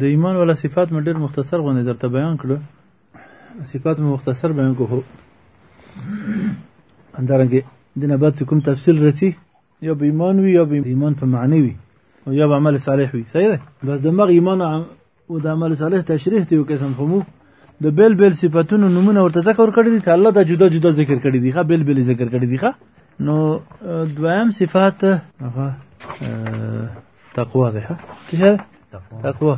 د ایمان ولا صفات مې ډېر مختصر غوندې درته بیان کړو صفات مې مختصر بیان کړو همدارنګه د نه بعد کوم تفصیل رسی یا به ایمان وي یا به ایمان په معنی وي او یا به عمل صالح وي صحیح ده بس د مغ ایمان او د عمل صالح تشریح دی یو قسم خو مو د بیل بیل صفاتونو نمونه ورته ذکر کړی دي چې الله دا جدا جدا ذکر کړی دي ښه بیل بیل ذکر کړی دي ښه نو دویم صفات هغه تقوا ده څه ده تقوا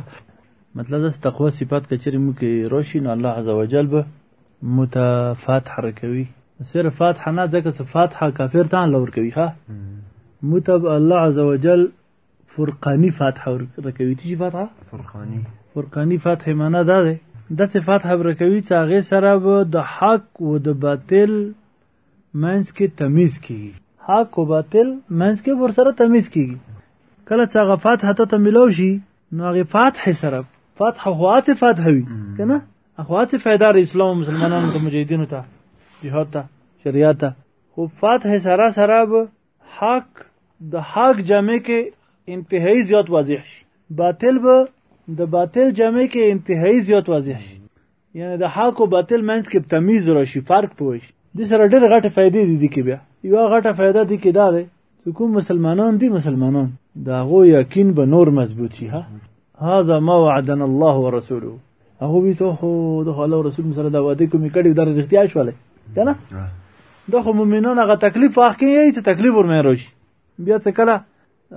مطلب دا تقوا صفات کچری مو کې روشي نو الله عزوجل به متفاتح رکوي صرف فاتح نه ځکه چې فاتح کافر ته لور کوي ها متب الله عزوجل فرقانی فاتح رکوي چې فاتح فرقانی فرقانی فاتح معنا دا ده د صفات حبر کوي چې هغه سره به د حق او د باطل منځ کې تمیز کیږي حق او باطل منځ کې ورسره تمیز کیږي کله چې هغه فتح ته ته ملو شي نو هغه فتح سره فتح خو هاتې فتح وي که نه خو هاتې فایده د اسلام او مسلمانانو ته مجاهدینو ته جهاد ته شریعت ته خو فتح سره سره به حق د حق جامع کې انتهایی زیات واضح شي باطل به د باطل جامع کې انتهایی زیات واضح شي یعنی د حق او باطل منځ کې تمیز راشي فرق پوه شي دې سره ډېر غټه فائدې دي دي کې بیا یو غټه فائدہ دي کې دا ده چې کوم مسلمانان دي مسلمانان دا غو یقین به نور مضبوط شي ها هذا ما وعدنا الله ورسوله هغه وی ته خو د الله رسول سره دا وعده کومې کړې دا رښتیا شوله کنه دا خو مؤمنان هغه تکلیف واخی یی ته تکلیف ورمه راشي بیا څه کله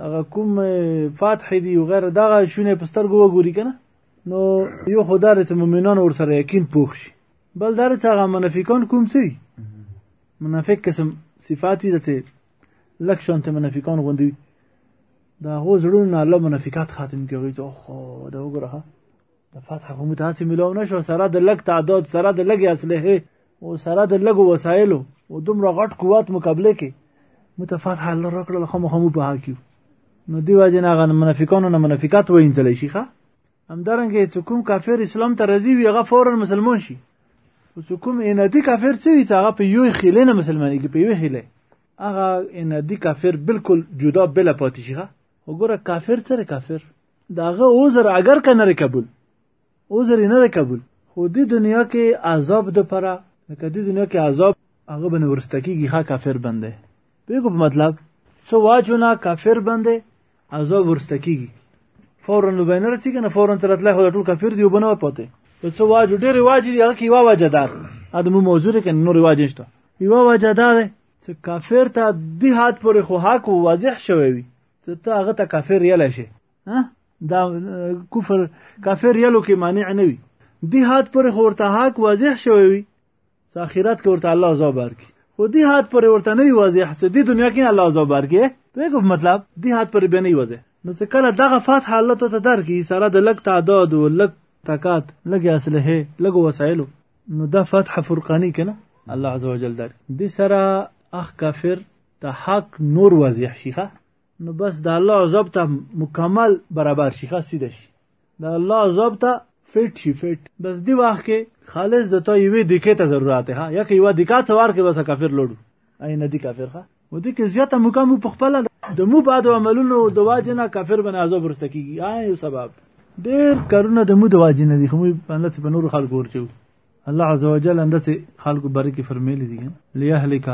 هغه کوم فتح دی او غیر دغه شونه پستر ګو ګوري کنه نو یو خو دا چې مؤمنان ورسره یقین پوخ شي بل دا چې هغه منافقان کوم څه منافق قسم صفات دي چې لک شانت منافقان غوندي دا هو زړونه الله منافقات خاتم کوي چې خو دا وګوره د فتح کوم ته هڅه ملو نه شو سره د لک تعداد سره د لګي اصله او سره د لګو وسایلو او دومره غټ قوت مقابله کې متفات حل را کړل خو مخمو په حاکیو نو دی واجه نه غن منافقانو نه منافقات وینځل شي ښا همدارنګه چې کوم کافر اسلام ته راځي وي هغه فورا مسلمان شي او چې کوم انادي کافر څه وي هغه په یو خیله نه مسلمانېږي په یو خیله هغه انادي کافر بالکل جدا بل پاتې شي وګوره کافر سره کافر داغه عذر اگر کنه قبول عذر نه ده قبول خو د دنیا کې عذاب د پره لکه د دنیا کې عذاب هغه بنه ورسته کیږي ښه کافر بنده پیګو په مطلب څو واجونه کافر بنده عذاب ورسته کیږي فورا نو بینر چې کنه فورا تر تل خو ټول کافر دی وبنه پته ته څو واجو ډېر واجی هغه کې وا واجه دار اته مو موضوع کې نور واجه نشته یو واجه دار چې کافر ته د هات پر خو حق واضح شوی وي چې ته هغه ته کافر یل شي دا کفر کافر یلو کې مانع نه وي دی حد پر خورته حق واضح شوی وي اخرت کې ورته الله عذاب ورکړي خو دی حد پر ورته نه واضح څه دی دنیا کې الله عذاب ورکړي پیګو مطلب دی حد پر به نه واضح نو څه کله دغه فتح الله ته درکې سره د لک تعداد او لک تکات لګ اسلحه لګ وسایلو نو دا فتح فرقانی کنه الله عزوجل در دي سره اخ کافر ته حق نور واضح شيخه نو بس د الله عذاب ته مکمل برابر شي ښه سیده شي د الله عذاب ته فټ شي فټ بس دی وخت کې خالص د تا یوې دیکې ته ضرورت ها یا که یوه دیکه ته ورکې بس کافر لوړو ای نه دی کافر ښه و دې کې زیاته مکمو په خپل د مو بعد عملونو د واجه نه کافر بن عذاب ورسته کیږي آی یو سبب ډیر کارونه د مو د واجه نه دي خو موږ باندې په نور خلکو ورچو الله عز وجل اندسې خلکو باره کې فرمیلی دي لیهلک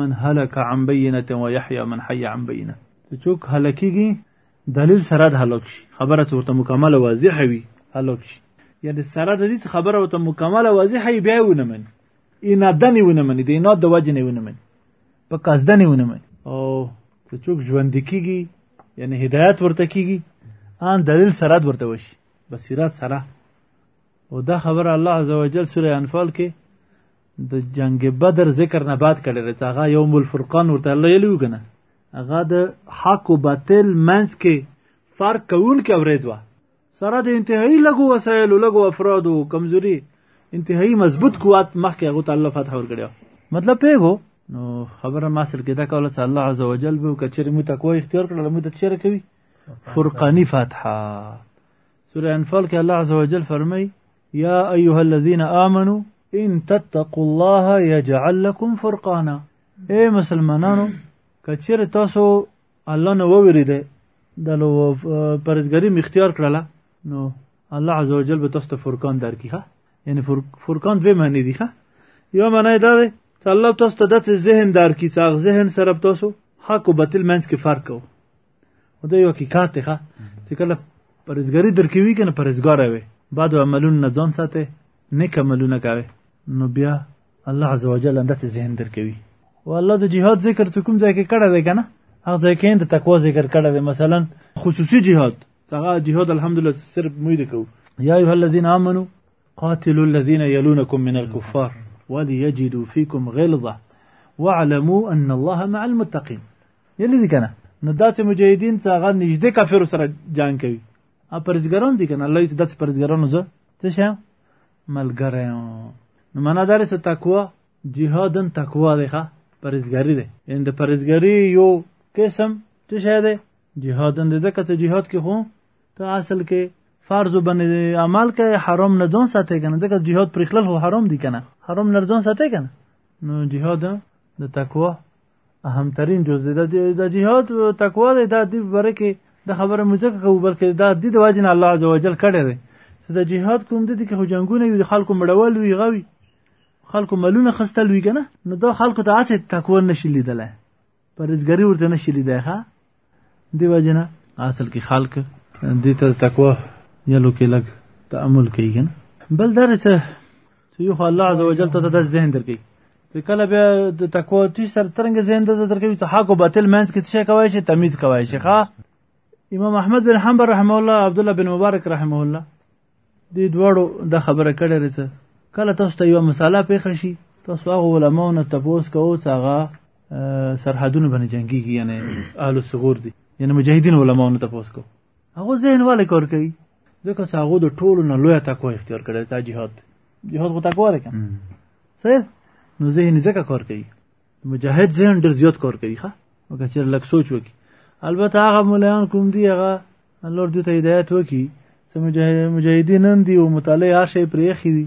من هلک عن بینه و یحیا من حی عن بینه چې څوک هلکیږي دلیل سره د هلک شي خبره چې ورته مکمله واضحه وي هلک شي یعنې سره د دې خبره ورته مکمله واضحه وي بیا یې ونه مني انادن یې ونه مني د اناد د وجې نه یې ونه مني په قصدن یې ونه مني او چې څوک ژوندی کیږي یعنې هدایت ورته کیږي ان دلیل سره ورته وشي بصیرت سره او دا خبر الله عزوجل سوره انفال کې د جنگ بدر ذکر نه بعد کړی دی هغه یوم الفرقان ورته الله یې لوي کنه هغه د حق او باطل منځ کې فرق کول کې اورید و سره د انتهایی لګو وسایل لګو افراد او کمزوري انتهایی مضبوط قوت مخکې هغه ته الله فتح ورکړي مطلب پیغو نو خبره ما سره کې دا کوله چې الله عزوجل به کچری مو تقوا اختیار کړل مو د چیرې کوي فرقانی فتحه سوره انفال کې الله عز وجل فرمای یا ایها الذين آمنوا ان تتقوا الله يجعل لكم فرقانا اے مسلمانانو کچیر تاسو الله نه ووریده د لو پرزګری مختیار کړله نو الله عز وجل به تاسو ته فرقان درکړي ها یعنی فرقان دوه معنی دي ها یو معنی دا ده چې الله تاسو ته د ذهن درکړي چې ذهن سره تاسو حق او باطل منځ کې فرق کوو او دا یو حقیقت دی ښه چې کله پرهېزګاري درکې وي که نه پرهېزګاره وي بعدو عملونو نه ځان ساتې نیک عملونه کوې نو بیا الله عز وجل همداسې ذهن درکوي او الله د جهاد ذکر چې کوم ځای کې کړی دی که نه هغه ځای کې د تقوا ذکر کړی دی مثلا خصوصي جهاد هغه جهاد الحمدلله صرف موږ دی کوو یا ایها الذین آمنو قاتلوا الذین یلونکم من الکفار ولیجدوا فیکم غلظه واعلموا ان الله مع المتقین یلی دي کنه نو دا چې مجاهدین څه هغه نږدې کافر سره جنگ کوي ا پرزګران دي کنه الله یې داسې پرزګرانو زه څه شه ملګری نو معنا دا چې تقوا جهادن تقوا دی ښه پرزګری دی ان د پرزګری یو قسم څه شه دی جهادن د ځکه چې جهاد کې خو ته اصل کې فرض باندې عمل کوي حرام نه ځان ساتي کنه ځکه جهاد پرخلل هو حرام دي کنه حرام نه ځان ساتي کنه نو جهاد د تقوا اهمترین جز دی د جهاد تقوا دی دا دی باره کې د خبره مو ځکه کوو بلکې دا دی د واجب الله عزوجل کړی دی چې د جهاد کوم دی کې خو جنگونه وي د خلکو مړول وي غوي خلکو ملونه خستل وي کنه نو دا خلکو ته هڅه تقوا نشي لیدلای پرېزګری ورته نشي لیدای ښه دی وجنه اصل کې خلق دې ته تقوا یلو کې لګ تعامل کوي کنه بل درسه چې یو الله عز وجل ته د ذهن درکې چې کله بیا د تقوا تیش سره ترنګ ذهن ته درکې ته حق او باطل منځ کې څه کوي چې تمیز کوي شيخه امام احمد بن حنبل رحمه الله عبد الله بن مبارک رحمه الله دې دواړو دا خبره کړې ده چې کله تاسو ته یو مساله پیښه شي تاسو هغه علماو نه تپوس کوو چې هغه سرحدونه باندې جنگيږي یعنی اهل صغور دي یعنی مجاهدین علماو نه تپوس کوو هغه ذهن والے کار کوي ځکه چې هغه د ټولو نه لوی تقوا اختیار کړی چې جهاد جهاد خو تقوا ده کنه صحیح نو ذهن ځکه کار کوي مجاهد ذهن ډېر زیات کار کوي ښه وکړه چې لږ سوچ وکړي البته هغه مولایان کوم دي هغه الله دوی ته هدایت وکړي چې مجاهدین نن دي او مطالعه هر شی پرې اخی دي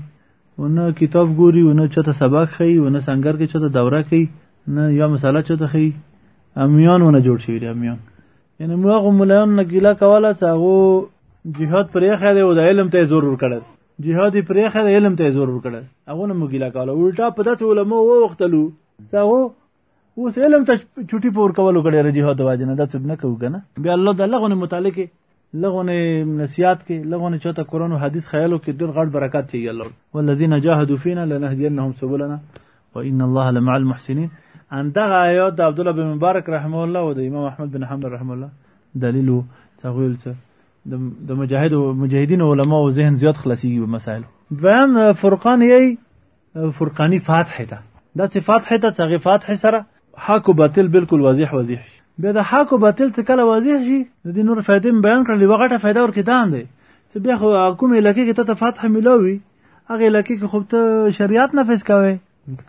ونه کتاب ګوري ونه چاته سبق خي ونه سنگر کې چاته دوره کوي نه یا مساله چاته خي امیان ونه جوړ شوی دی امیان یعنی موږ مولایان نه ګیله کوله چې هغه جهاد پرې اخی دی او د علم ته زور ور کړل جهاد یې پرېښی دی علم ته یې زور ورکړی هغو نه مو ګیله کوله الټا په داسې علمو ووختلو چې هغو اوس علم ته چوټي په ورکولو کړی د جهاد د واجې نه دا څوک نه کوو که نه بیا الله د لغونې متعلق لغونه نصيحت کې لغونه چاته قرآن او حدیث خیالو کې ډېر غټ برکات یې الله والذین جاهدوا فینا لنهدینهم سبلنا وان الله لمع المحسنین اندغه آیات د عبد الله بن مبارک رحمه الله او د امام احمد بن حنبل رحمه الله دلیل څه ویل څه د مجاهد او مجاهدین علما او ذهن زیات خلاصيږي په مسائل دویم فرقان یې فرقانی فتح ده دا چې فتح ته څنګه فتح سره حق او باطل بالکل واضح واضح شي بیا د حق او باطل څخه کله واضح شي د دې نور فائدې بیان کړل یو غټه فائدہ ورکې دان دی چې بیا خو کوم علاقې کې ته فتح ملوي هغه علاقې کې خو ته شریعت نافذ کوي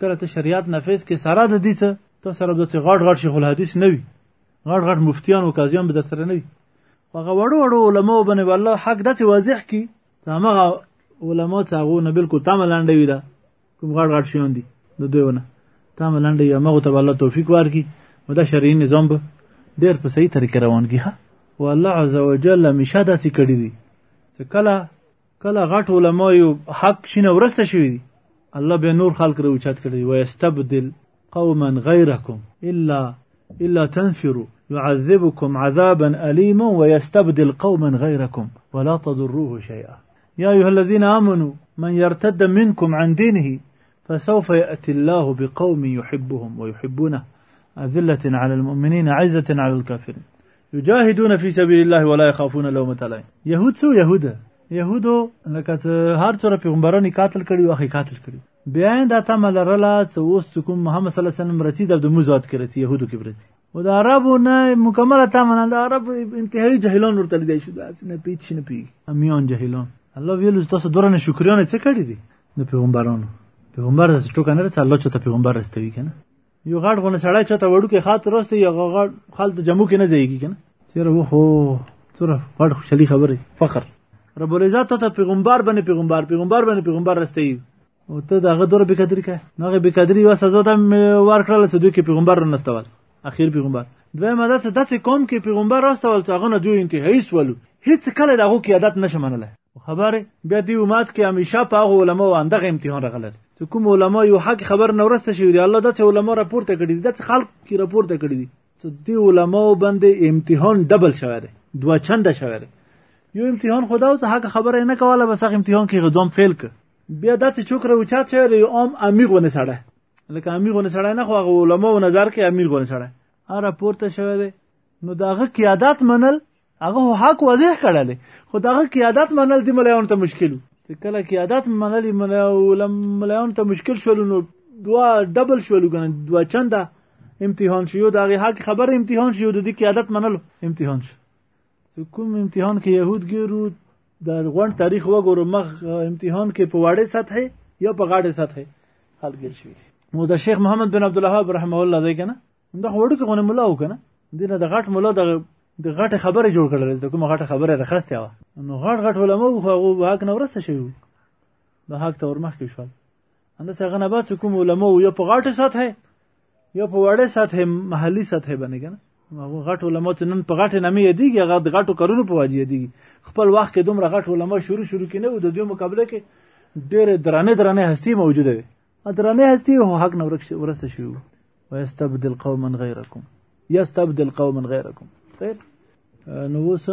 کله ته شریعت نافذ کې سره د دې څه ته سره د غړ غړ شیخ الحدیث نه وي غړ غړ مفتیان او قاضیان به در سره نه وي هغه وړو وړو علما باندې الله حق داسې واضح کی چې هغه علما چې هغه نه بالکل تمه لاندې وي دا کوم غړ غړ شیان دي د دوی ونه تمه لاندې یا مغه ته الله توفیق ورکړي مدا شرعي نظام به ډېر په صحیح طریقه روان کی ها والله عز وجل همیشه داسې کړی دي چې کله کلا غټ علماء یو حق شینه ورسته شوی دی الله به نور خلق رو چات کړی وي استبدل قوما غيركم الا الا تنفروا يعذبكم عذابا اليما ويستبدل قوما غيركم ولا تضروه شيئا يا ايها الذين امنوا من يرتد منكم عن دينه فسوف ياتي الله بقوم يحبهم ويحبونه أذلة على المؤمنين عزة على الكافرين یجاهدون فی سبیل الله ولا یخافون لومة لائم یهود سو یهود یهودو لکه چې هر څوره پیغمبرانو قاتل کړي واخی قاتل کړي بیا دا تمه لرله چې اوس چې کوم محمد صلی الله علیه وسلم رسید او د موزات کې رسید یهودو کې رسید او د عربو نه مکمله تمه نه د عرب انتهایی جهلان ورته لیدای شو دا نه پیچ نه پی امیان جهلان الله ویل تاسو دورانه شکریانه څه کړی دي د پیغمبرانو پیغمبر داسې ټوکه نه رسي الله چاته پیغمبر رسوي که نه یو غاړ غونه سړی چې ته وړو کې خاطر وسته یو غاړ خال ته جمو کې نه ځایږي کنه چیرې وو هو سره غاړ خوشالي خبره فخر رب العزت ته پیغمبر باندې پیغمبر پیغمبر باندې پیغمبر رسته او ته دغه دور به قدر کا نوغه به قدر یو سزا ته ورکړل چې دوی کې پیغمبر رنستول اخیر پیغمبر دوی مدد څه داسې قوم کې پیغمبر راستول چې هغه نه دوی انتهایی سولو هیڅ کله دغه قیادت نشه منله خبره بیا دی امت کې همیشه په هغه علما باندې غو امتحان راغلل چې کوم علما یو حق خبر نه ورسته شوی دی الله دته علما راپورته کړی دی دته خلق کی راپورته کړی دی چې دی علما باندې امتحان ډبل شوی دی دوه چنده شوی دی یو امتحان خدا اوس حق خبره نه کوله بس هغه امتحان کې غزوم فیل ک بیا دته چوکره وچات شوی دی عام امیر غو نه سړی لکه امیر غو نه سړی نه خو هغه علما و نظر کې امیر غو نه سړی هر راپورته شوی دی نو داغه قیادت منل هغه هو حق واضح کړل خو دغه قیادت منل دی ملایانو ته مشکل چې کله قیادت منل ملایانو ته مشکل شول نو دوا ډبل شول کنه دوا چنده امتحان شو دغه حق خبر امتحان شو د دې قیادت منل امتحان شو چې کوم امتحان کې يهود ګیرو د غونډ تاریخ وګورو مخ امتحان کې په وړې سطحه یا په غاړې سطحه حل ګیر شوی نو د شیخ محمد بن عبد الوهاب رحمه الله دی کنه دا وړو کې غونه ملا وکنه دینه د غټ ملا د د غټ خبره جوړ کړل د کومه غټ خبره راخسته و نو غټ غټ علماء خو هغه حق نه ورسته شي نو حق تور مخ کې شول اند څنګه نه بات کوم علماء یو په غټه سطح یو په وړه سطح محلي سطح باندې کنه هغه غټ علماء چې نن په غټه نامې یادېږي هغه د غټو کارونو په وجه یادېږي خپل وخت کې دومره غټ علماء شروع شروع کې نه و د دوی مقابله کې ډېر درانه درانه هستی موجوده وي درانه هستی هو حق نه ورک ورسته شو ويستبدل قوما غيركم يستبدل قوما غيركم خیر نو اوس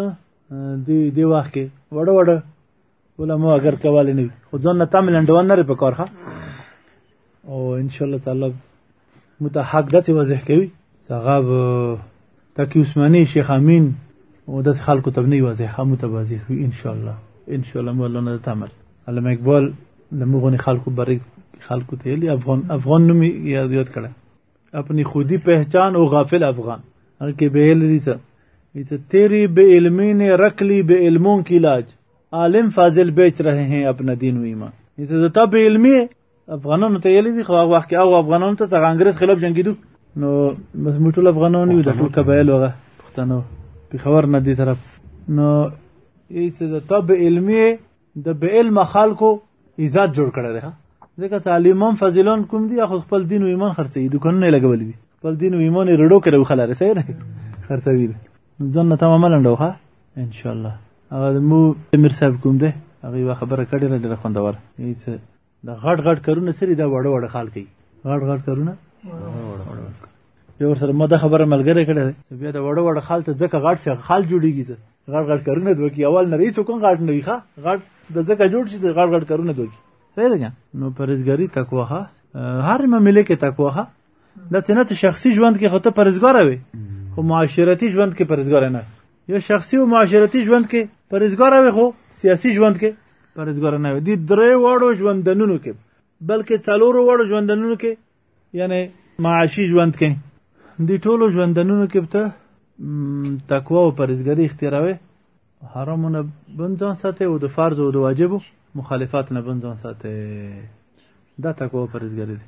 دی دی وخت کې وړه وړه علماء اگر کواله نه خو ځان نه تامل انډوان نه په کارخه او ان شاء الله تعالی متحق دته وضح کوي څنګه تاکي عثماني شیخ امین او د خلکو ته نه یوازې خامو ته بازي خو ان شاء الله ان شاء الله مولا نه تمر علامه اقبال د مغونی خلکو برې خلکو ته یلی افغان افغان نوم یاد یاد کړه اپنی خودی پہچان او غافل افغان هر کې به یلی دي څه ایسه تیری به علمی نه رکلی به علمون کی علاج عالم فاضل بیچ رہے ہیں اپنا دین و ایمان ایسه زتا به علمی افغانانو ته یلی دي خو هغه وخت کې او افغانانو ته څنګه انګريز خلاف جنگیدو نو بس موږ ټول افغانان یو د ټول قبایل وغه پښتنو پیښور نه دی طرف نو ایڅ د طب علمي د به علم خلکو عزت جوړ کړی دی ځکه تعلیمم فضیلان کوم دی خو خپل دین او ایمان خرڅوي دکانونه لګولې دي خپل دین او ایمان رډو کړو خلاره سره خرڅوي ځنه تمام لنډو ښه ان شاء الله هغه مو امیر صاحب کوم دی هغه یو خبره کړې ده ډېره خوندور هیڅ دا غټ غټ کارونه سری دا وړه وړه خال کوي غټ غټ کارونه یو سره ما دا خبره ملګری کړې ده بیا دا وړه وړه خال ته ځکه غټ شي خال جوړیږي ځکه غټ غټ کارونه دوی کی اول نه هیڅ کوم غټ نه وي ښه غټ د ځکه جوړ شي غټ غټ کارونه دوی کی صحیح ده نو پرېزګاری تقوا هر معاملې کې تقوا دا څه نه ته شخصي ژوند کې خو ته پرزګار وي خو معاشرتي ژوند کې پرزګار نه یو شخصي او معاشرتي ژوند کې پرزګار وي خو سیاسي ژوند کې پرزګار نه وي د درې وړو ژوندونو کې بلکې څلورو وړو ژوندونو کې یعنی معاشي ژوند کې د ټولو ژوندونو کې ته تقوا او پرزګری اختیاروي حرامونه بنځان ساتي او د فرض او د واجبو مخالفت نه بنځان ساتي دا تقوا او پرزګری دی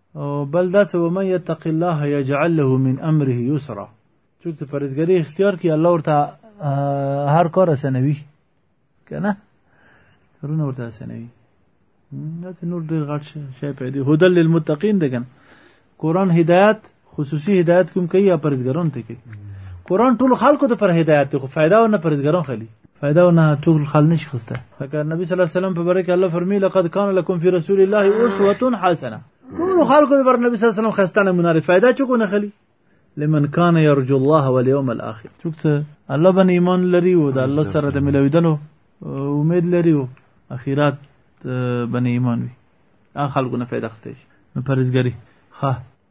بل دا چې ومن یتق الله یجعل له من امره یسرا څوک چې پرهیزګري اختیار کړي الله ورته هر کار اسانوي که نه کارونه ورته اسانوي داسې نور ډېر غټ شی پیدا هدل للمتقین دی که نه قرآن هدایت خصوصي هدایت کوم کوي یا پرهیزګران ته کوي قرآن ټولو خلکو ته پر هدایت دی خو فایده ونه پرهیزګران خلي فائدہ نه ټول خل نشي خسته لکه نبی صلی الله علیه وسلم په باره کې الله فرمی لقد کان لکم فی رسول الله اسوه حسنه ټول خلکو پر نبی صلی الله علیه وسلم خسته نمونه لري فائدہ چکو نه خلی لمن کان یرجو الله والیوم الاخر څوک چې الله باندې ایمان لري او د الله سره د ملویدلو امید لري او اخرات باندې ایمان وي هغه خلکو نه فائدہ خسته شي نو پرېزګری ښه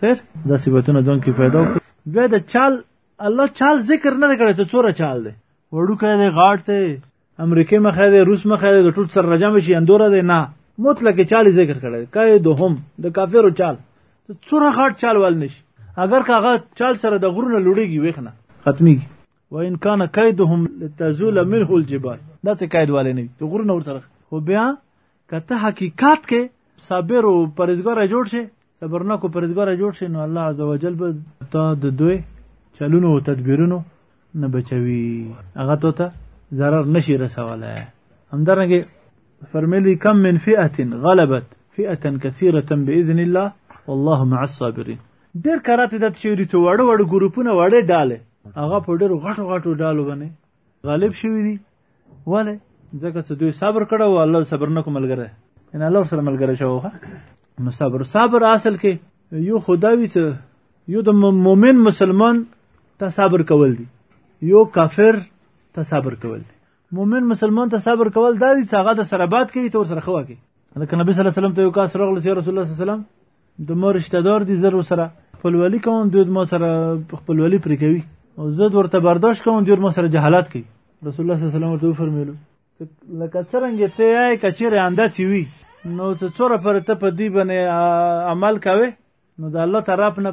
سر دا صفاتونه ځان کې پیدا وکړي بیا د چال الله چال ذکر نه کړی ته څوره چال دی وړوکی دی غاټ دی امریکې مخه دی روس مخه دی د ټول سر رجم شي اندوره دی نه مطلق چال ذکر کړی کای دوهم د کافرو چال ته څوره غاټ چال ول نشي اگر کاغه چال سره د غرونه لوړیږي وښنه ختميږي وان کان کیدهم لتزول منه الجبال دا څه کید والے نه وي غرونه ورسره خو بیا که ته حقیقت کې صابر او پرهیزګار جوړ شي صبرناک او پرهیزګار جوړ شي نو الله عزوجل به تا د دوی چلونو او تدبیرونو نه بچوي هغه ته ته ضرر نشي رسولای همدارنګه فرملی کم من فئه غلبت فئه كثيره باذن الله والله مع الصابرين ډیر کرات د تشوری ته وړ وړ ګروپونه وړ ډاله هغه په ډیر غټو غټو ډالو باندې غالب شوی دی ولی ځکه چې دوی صبر کړه او الله صبر نه کوملګره ان الله سره ملګری شوه نو صبر صبر اصل کې یو خداوی چې یو د مؤمن مسلمان ته صبر کول دي یو کافر ته صبر کول دي مؤمن مسلمان ته صبر کول دا دي چې هغه د سره بات کوي تور سره خوا کوي لکه نبی صلی الله علیه وسلم ته یو کس راغله چې رسول الله صلی الله علیه وسلم د مور رشتہ دار دي زر سره خپلولي کوم دوی ما سره خپلولي پرې کوي او زه ورته برداشت کوم دوی ما سره جهالت کوي رسول الله صلی الله علیه وسلم ورته فرمایلو لکه څنګه ته یې کچېره انده چی وی نو ته څوره پر ته په دی باندې عمل کوي نو د الله طرف نه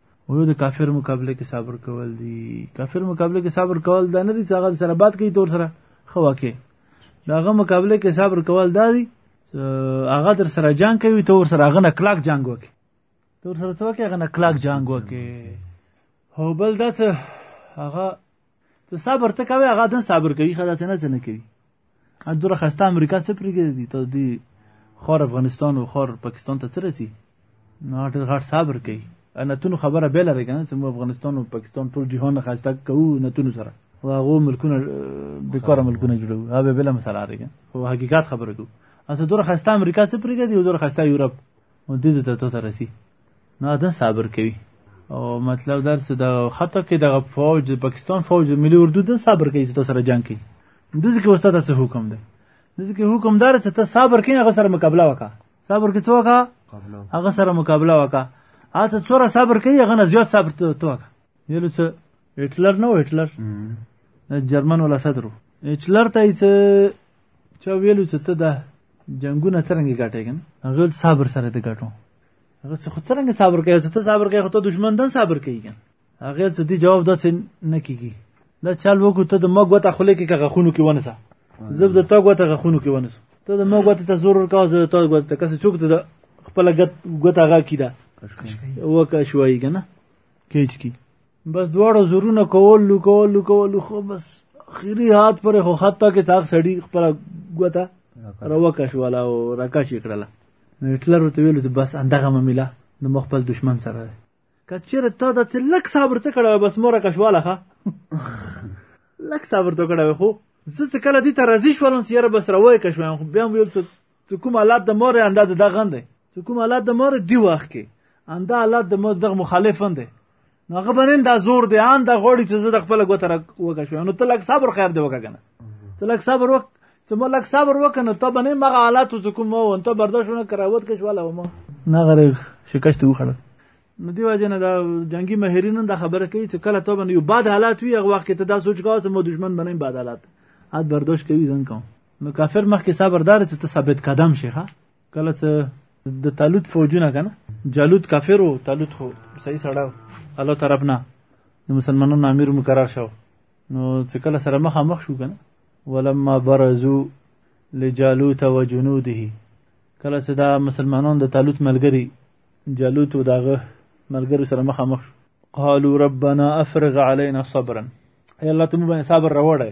وو د کافر مقابله کې صبر کول دي کافر مقابله کې صبر کول دا نه دي چې هغه سره بات کوي تور سره خوا کې دا هغه مقابله کې صبر کول دا دي هغه در سره جنگ کوي تور سره هغه نه کلاک جنگ وکي تور سره څه وکي هغه نه کلاک جنگ وکي هو بل دا څه هغه ته صبر ته کوي هغه دن صبر کوي خدا ته نه څنګه کوي ان دوره خسته امریکا څه پرګي ته دی خار افغانستان او خار پاکستان ته څه رسی نه ډېر غټ صبر کوي نتونو خبره به لري کنه چې مو افغانستان او پاکستان ټول جهان خسته کوو نتونو سره او هغه ملکونه بیکاره ملکونه جوړو هغه بل مسله لري خو حقیقت خبره کوو اته دوره خسته امریکا څه پرګي دی دوره خسته یورپ مونږ دې ته ته رسی نه دا صبر کوي او مطلب دا چې دا خطا کې دغه فوج پاکستان فوج ملي اردو د صبر کوي چې تاسو سره جنگ کوي دځکه استاد څه حکم دی دځکه حکم دار چې ته صبر کوي هغه سره مقابله وکا صبر کې څه وکا هغه سره مقابله وکا اته څوره صبر کوي هغه نه زیات صبر ته وکا یلو څه هټلر نو هټلر جرمن ولا صدر هټلر ته چې چا ویلو چې ته دا جنگونه څنګه ګټې کنه هغه صبر سره ته ګټو هغه څه خو څنګه صبر کوي چې ته صبر کوي خو ته دشمن دن صبر کوي کنه هغه څه دی جواب داسې نه کیږي دا چل وکړو ته د ما ګوته خولې کې کغه خونو کې ونسه زب د تا ګوته غه خونو کې ونسه ته د ما ګوته ته زور ورکاو زه تا ګوته ته کسه چوک ته خپل ګوته غا کیده وکه شوي کنه کېچ کی بس دواړو زورونه کول لو کول لو کول خو بس خیری هات پر خو خطا کې تاک سړی خپل غوته روکه شو ولا او راکا شي کړله نو هټلر ته ویل چې بس اندغه ممیلا نو مخ خپل دشمن سره ده کچره ته د څه لک صبر ته کړه بس مور کښواله ښه لک صبر ته کړه خو زه څه کله دې ته راضي شولم چې یاره بس روای کښوایم خو بیا ویل څه چې کوم حالات د مور انده د دغن دی چې کوم حالات د مور دی وخت کې انده حالات د مور دغه مخالفن دی نو هغه باندې دا زور دی ان دا غوړي چې زه د خپل غوتر وګه شو نو ته لک صبر خیر دی وګه کنه ته لک صبر وک ته مو لک صبر وکنه ته باندې مغه حالات چې کوم مو انته برداشت نه کراوت کې شواله مو نه غره شکست وخړل نو دی وجه نه دا جنگي ماهرین دا خبره کوي چې کله ته باندې یو بد حالات وي هغه وخت ته دا سوچ کاوه چې مو دشمن باندې بد حالات حد برداشت کوي ځن کوم نو کافر مخکې صبر دار چې ته ثابت قدم شې ښه کله چې د طالوت فوجونه کنه جالوت کافر وو طالوت خو صحیح سړی و الله طرف نه د مسلمانانو امیر مقرر شو نو چې کله سره مخامخ شو کنه ولما برزو لجالوت و جنوده کله چې دا مسلمانان د طالوت ملګری جالوت و داغه ملګرو سره مخامخ شو قالوا ربنا افرغ علينا صبرا اي الله ته مو باندې صبر راوړی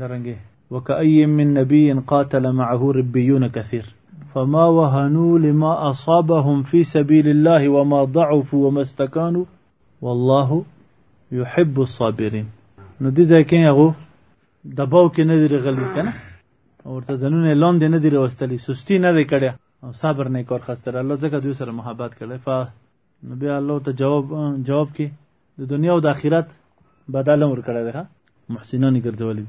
درنګي وكأي من نبي قاتل معه ربيون كثير فما وهنوا لما أصابهم في سبيل الله وما ضعفوا وما استكانوا والله يحب الصابرين نو دي ځای کې هغه دباو کې نه دی رغلی کنه ورته ځنونه لاندې نه دی راوستلی سستی نه دی کړی او صبر نه کار خستره الله ځکه دوی سره محبت کړی ف نو بیا الله ته جواب جواب کې د دنیا او د آخرت بدل ور کړی دی محسنان ګرځولي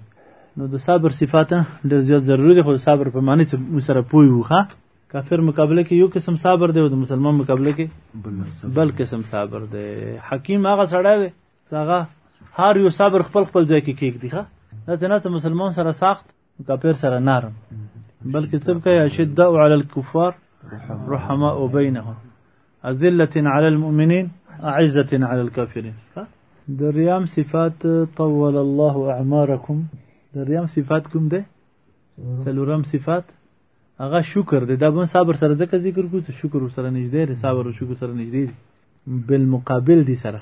نو د صبر صفات ډېر زیات ضروري دي خو صبر په معنی څه سره پوي وو ښه کافر مقابله کې یو قسم صبر دی او د مسلمان مقابله کې بل قسم صبر دی حکیم هغه سړی دی چې هغه هر یو صبر خپل خپل ځای کې کېږدي ښه دا څنګه مسلمان سره سخت کافر سره نرم بلکې څه کوي اشداء علی الكفار رحماء بینهم اذله علی المؤمنین اعزه علی الكافرین د ریام صفات طول الله اعمارکم د ریام صفات کوم دی څلورم صفات هغه شکر دی دا به صبر سره ځکه ذکر کوو چې شکر سره نږدې دی صبر او شکر سره نږدې دی بالمقابل دی سره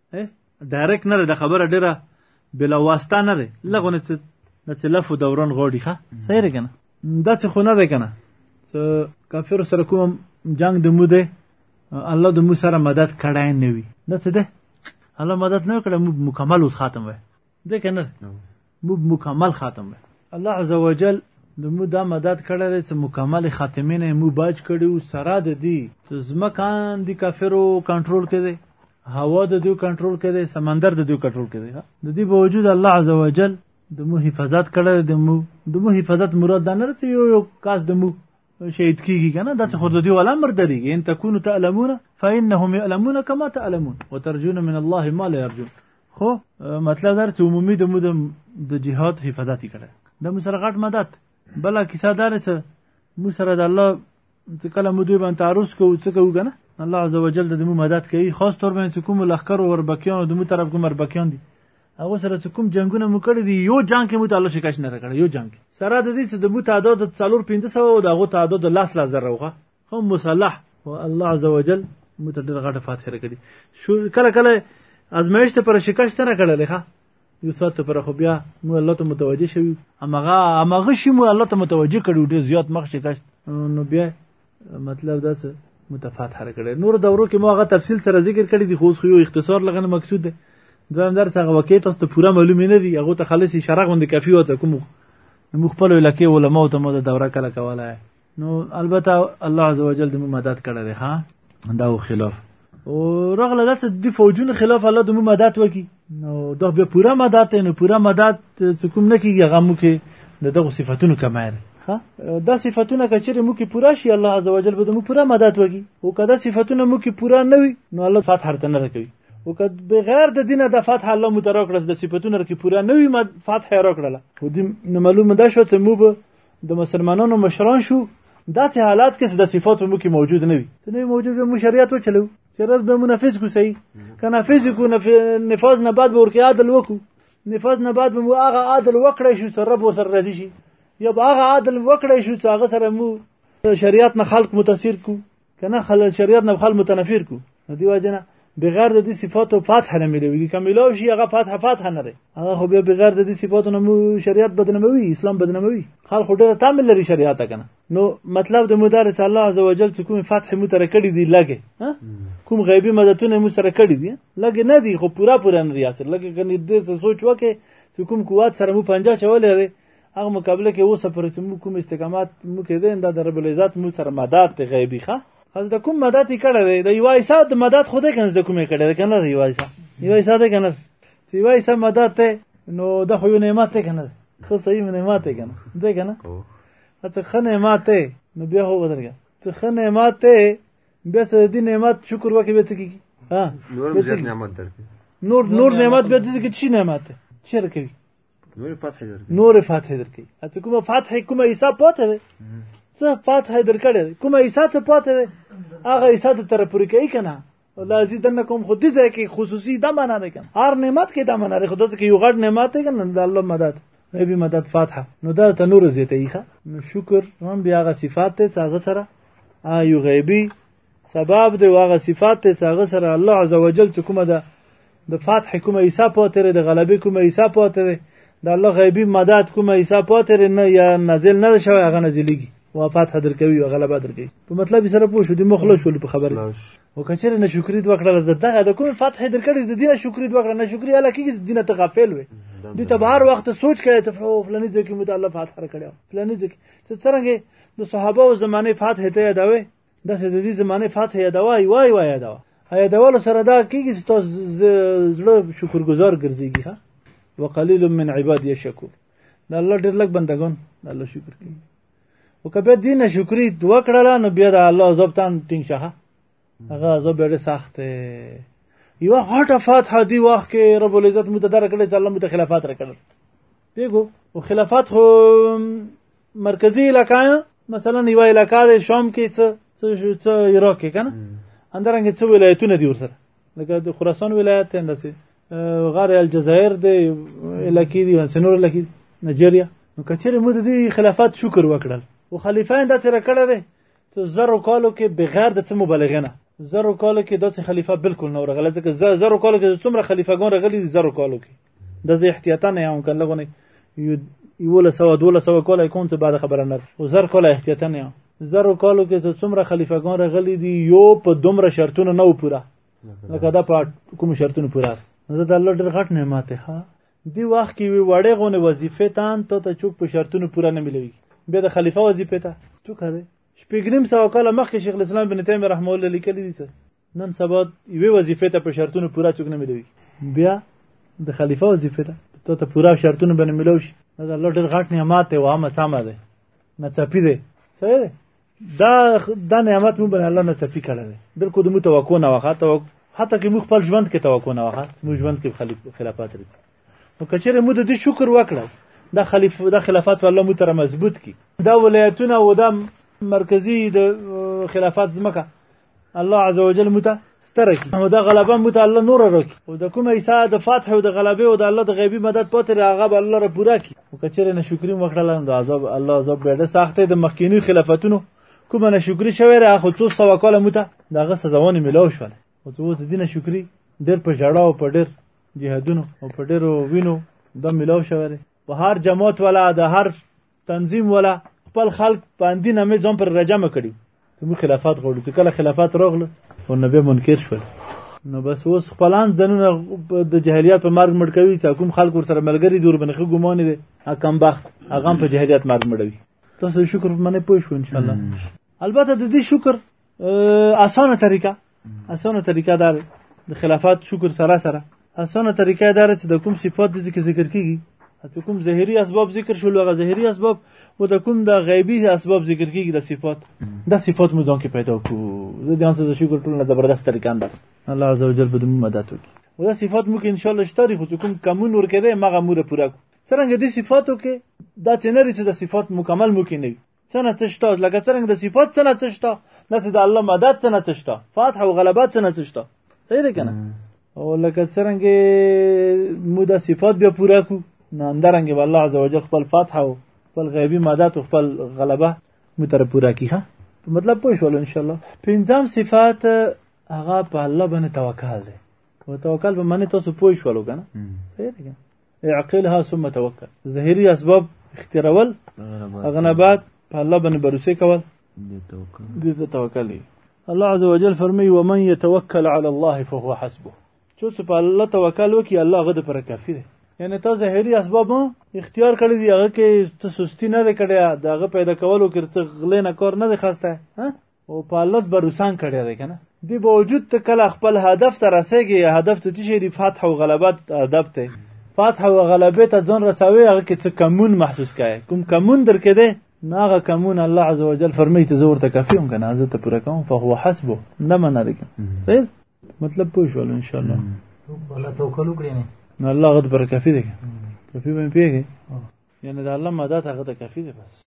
ډایرکټ نه ده خبره ډیره بلا واسطه نه ده لغونه چې د تلف او دوران غوړي ښه صحیح کنه دا څه خو نه ده کنه چې کافر سره کوم جنگ د مو ده الله د مو سره مدد کړای نه وي نه څه ده الله مدد نه کړه مو مکمل اوس خاتم وي ده که نه موږ مکمل خاتم ده الله عز وجل د مو دا مدد کړی دی چې مکمل خاتمې نه مو باج کړي او سره د دې چې ځمکه د کافرو کنټرول کې دی هوا د دوی کنټرول کې دی سمندر د دوی کنټرول کې دی د دې باوجود الله عز وجل د مو حفاظت کړی د مو د مو حفاظت مراد دا نه چې یو یو کاس د مو شهید کیږي کنه دا څه خود دی ولا مر درېږي ان تکونو تعلمون فانهم يعلمون كما تعلمون وترجون من الله ما لا يرجون خو مطلب در چې عمومي د مود د جهاد حفاظت کړه د مو سره غټ مدد بل کیسه دار څه مو سره د الله چې کله مو دوی باندې تعرض کوو څه کوو کنه الله عزوجل د مو مدد کوي خاص تور باندې کوم لخر او وربکیان د مو طرف کوم وربکیان دي هغه سره چې کوم جنگونه مو کړی دی یو جنگ کې مو تعالی شکایت نه کړی یو جنگ سره د دې چې د مو تعداد 4 500 او د هغه تعداد 10 لزر وغه هم مسلح او الله عز وجل موږ ته ډېره غټه فاتحه راکړې شو کله کله ازمایښت پر شکست نه کړلې ښه یو ساعت پر خو بیا موږ الله ته متوجه شوو همغه همغه شی موږ الله ته متوجه کړو ډېر زیات مخ شکست نو بیا مطلب دا څه متفات حر کړي نور دورو کې ما هغه تفصیل سره ذکر کړی دی خو خو یو اختصار لغنه مقصود دی دویم درس هغه وکیت تاسو ته پوره معلومه نه دی هغه ته خالص اشاره غوندې کافی وته کوم نو خپل لکه علماء ته مو د دوره کله کوله نو البته الله عزوجل د مو مدد کړی دی ها دا و خلاف او رغله داسې د فوجونو خلاف الله د مو مدد وکي نو دا به پوره مدد نو پوره مدد چې کوم نه کیږي هغه مو کې د دغه صفاتونو کمال دا صفاتونه کچره مو کې پوره شي الله عزوجل به د مو پوره مدد وکي او کدا صفاتونه مو کې پوره نه وي نو الله فتح هرته نه کوي او که بغیر د دینه د فتح الله متراکړه د صفاتونو کې پوره نه وي فتح راکړه خو دې معلومه ده شو چې مو به د مسلمانانو مشران شو داسې حالات کې چې د صفات په کې موجود نه وي چې نه موجود به مو شریعت وچلو شریعت به مو نافذ کو صحیح که نافذ کو نفاذ نه بعد به ورکه عادل وکړو نفاذ نه بعد به مو هغه عادل وکړی شو چې رب ورسره راضي شي یا به هغه عادل وکړی شو چې هغه سره مو شریعت نه خلق متاثر کو کنه خلل شریعت نه خل متنفر کو نو دی واجنه بغیر د دې صفاتو فتح نه ملوي که ملو شي هغه فتح فتح نه لري هغه خو به بغیر د دې صفاتو نه شریعت بدنموي اسلام بدنموي خلک ډېر تامل لري شریعت کنه نو مطلب د مدارس الله عز وجل چې کوم فتح مو تر کړی دی لګي کوم غیبی مددونه مو سره کړی دی لګي نه دی خو پورا پورا نه ریاست لګي کنه دې سوچ وکه چې کوم قوت سره مو پنجا چولې هغه مقابله کې اوسه پر چې موږ کوم استقامت موږ کې دین دا د رب العزت موږ سره مدد ته غیبی ښه خاص د کوم مدد یې کړی دی د یو ایسا د مدد خو دی کنه د کومې کړی دی کنه یو ایسا یو ایسا دی کنه چې یو ایسا مدد ته نو د خو یو نعمت دی کنه خو صحیح نعمت دی کنه دی کنه اته خو نعمت دی نو بیا هو بدلګه ته خو نعمت دی بیا څه دې نعمت شکر وکړي به څه کیږي ها نور نور نعمت درکې نور نور نعمت به دې کې چی نعمت چیرې کوي نور فتح درکې نور فتح درکې اته کومه فتح کومه حساب پاتې ده څه فتح درکړې کومه حساب څه پاتې ده هغه حساب تر پورې کوي کنه الله عزیز دنه کوم خو دې ځای کې خصوصي دا معنا نه کوم هر نعمت کې دا معنا لري خو داسې کې یو غټ نعمت دی کنه د الله مدد نبی مدد فاتحه نو دا ته نور زیاتې ښه نو شکر هم بیا هغه صفات ته هغه سره یو غیبی سبب دی او هغه صفات دی چې هغه سره الله عز وجل چې کومه ده د فتح کومه حصه پاتې ده د غلبې کومه حصه پاتې ده د الله غیبي مدد کومه حصه پاتې ده نه یا نازل نه شوی هغه نازلېږي او فتح درکوي او غلبه درکوي په مطلب سره پوه شو د مخلص شول په خبره او کچره نه شکرې دوه کړل د دغه د کوم فتح درکړي د دې شکرې دوه کړل نه شکرې اله کېږي دینه ته غافل وي دوی ته بهر وخت سوچ کوي ته فلاني ځکه مو ته الله فتح کړو فلاني ځکه څنګه د صحابه او زمانه فتح ته یادوي داسې د دې زمانه فتح یادوه ایوا ایوا یادوه یادولو سره دا کېږي چې تاسو زړه شکرګزار ګرځېږي ها وقلیل من عباد یشکور د الله ډېر لږ بندګان د الله شکر کوي او که بیا دې نه شکري دوه کړله نو بیا د الله عذاب ته هم ټینګ شه هغه عذاب ډېر سخت دی یوه غټه فتحه دی وخت کې رب العزت مو ته درکړې چې الله مو ته خلافات راکړل پیګو او خلافت خو مرکزی علاقه مثلا یو علاقه د شام کې څه څه عراق کې کنه اندرنګ څه ولایتونه دي ورسره لکه د خراسان ولایت انداسي غار الجزائر د علاقې دي سنور علاقې نجریه نو کچره مو د خلافت شکر وکړل او خلیفان دا تر کړه ده زرو کالو کې بغیر د څه مبالغه نه زرو کالو کې داسې خلیفہ بالکل نه ورغله ځکه زرو کالو کې څومره خلیفګان راغلي دي زرو کالو کې د زه احتیاطا نه هم کله غونې یو له سو دوله سو کاله کوم ته بعد خبره نه او زر کاله احتیاطا نه زرو کالو کې څومره خلیفګان راغلي دي یو په دومره شرطونه نه پوره لکه دا په کوم شرطونه پوره زه د الله ډېر غټ نعمت ها دی وخت کې وی وړې غونې وظیفه تان ته ته چوک په شرطونو پوره نه ملوي بیا د خلیفہ وظیفه ته څوک دی شپږنیم سو کاله مخکې شیخ الاسلام ابن تیمیه رحمه الله لیکلی دی څه نن سبا یوې وظیفې ته په شرطونو پوره چوک نه ملوي بیا د خلیفہ وظیفه ده ته ته پوره شرطونه باندې ملو شي دا الله ډېر غټ نعمت دی وامه سمه ده نه چپی دی صحیح ده دا دا نعمت مو بن الله نه تفی کړی دی بالکل د مو توقع نه وخه تو حتی که مو خپل ژوند کې توقع نه وخه مو ژوند کې خلافات لري نو کچره مو د دې شکر وکړو دا خلیف دا خلافات والله مو تر مضبوط کی دا ولایتونه او د مرکزی د خلافات زمکه الله عز وجل مت ستر کی او دا غلبه مت الله نور رکی او د کوم عیسی د فتح او د غلبه او د الله د غیبی مدد پاتې هغه به الله را پوره کی او کچره نه شکرې وکړل نو عذاب الله عذاب به ډېر سخت د مخکینی خلافتونو کوم نه شکرې شوی را خو څو سو کال مت دغه سزاونه ملاو شول او څو د دینه شکرې ډېر په جړه او په ډېر جهادونو او په ډېرو وینو د ملاو شوی په هر جماعت ولا د هر تنظیم ولا خپل خلق باندې نه مې ځم پر رجم کړي موږ خلافات غوړو چې کله خلافات راغله او نبی منکر شول نو بس اوس خپلان ځنونه د جهلیت په مرګ مړ کوي چې کوم خلک ورسره ملګري دور بنخي ګمان دي کم بخت هغه په جهلیت مرګ مړوي تاسو شکر په منه پوه شو ان شاء الله البته د دې شکر اسانه طریقه اسانه طریقه دار د خلافات شکر سره سره اسانه طریقه دار چې د کوم صفات د ذکر ذکر کیږي چې کوم ظاهري اسباب ذکر شول هغه ظاهري اسباب او د کوم د غیبي اسباب ذکر کیږي د صفات د صفات مو ځان کې پیدا کو زه ځان سره شکر ټول نه زبردست طریقه اندر الله عزوجل به دې مدد وکړي او دا صفات مو کې ان شاء الله شتاري خو کوم کمون ور کړي مغه مور پورا کو څنګه دې صفاتو کې دا څنګه چې د صفات مکمل مو کې نه څه نه څه شته لکه څرنګه د صفات څه نه څه شته داسې د الله مدد څه نه څه شته فتح او غلبه څه نه څه شته صحیح ده که نه او لکه څرنګه مو دا صفات بیا پوره کړو نو همدارنګه به الله عز وجل خپل فتح او خپل غیبي مدد او خپل غلبه مو تر پوره کړي ښه مطلب پوه شول انشاءالله پنځم صفات هغه په الله باندې توکل دی او توکل به معنی تاسو پوه شولو که نه صحیح دی که اعقلها ثم توکل ظاهري اسباب اختیارول هغه نه بعد په الله باندې باروسې کول دې ته توکل دی الله عز وجل فرمي ومن يتوکل على الله فهو حسبه څو چې په الله توکل وکړي الله غد پر کافي دی یعنی تا ظاهري اسباب اختیار کړی دی هغه کې ته سستی نه دی کړی دا هغه پیدا کولو کې څه غلې نه کار نه دی خسته او په الله به روسان کړی دی کنه دی باوجود ته کله خپل هدف ته رسېږي هدف ته چې دی فتح او غلبت هدف ته فتح او غلبه ته ځان رسوي هغه کې څه کمون محسوس کړي کوم کمون درکې دی نو هغه کمون الله عز وجل فرمایي ته زور ته کافي هم کنه زه ته پوره کوم فهو حسبه نه منه دی صحیح مطلب پوه شول ان شاء الله الله توکل وکړي نه نو الله غد پر کافي دی کافي به پیږي یعنی د الله مدد هغه ته کافي دی بس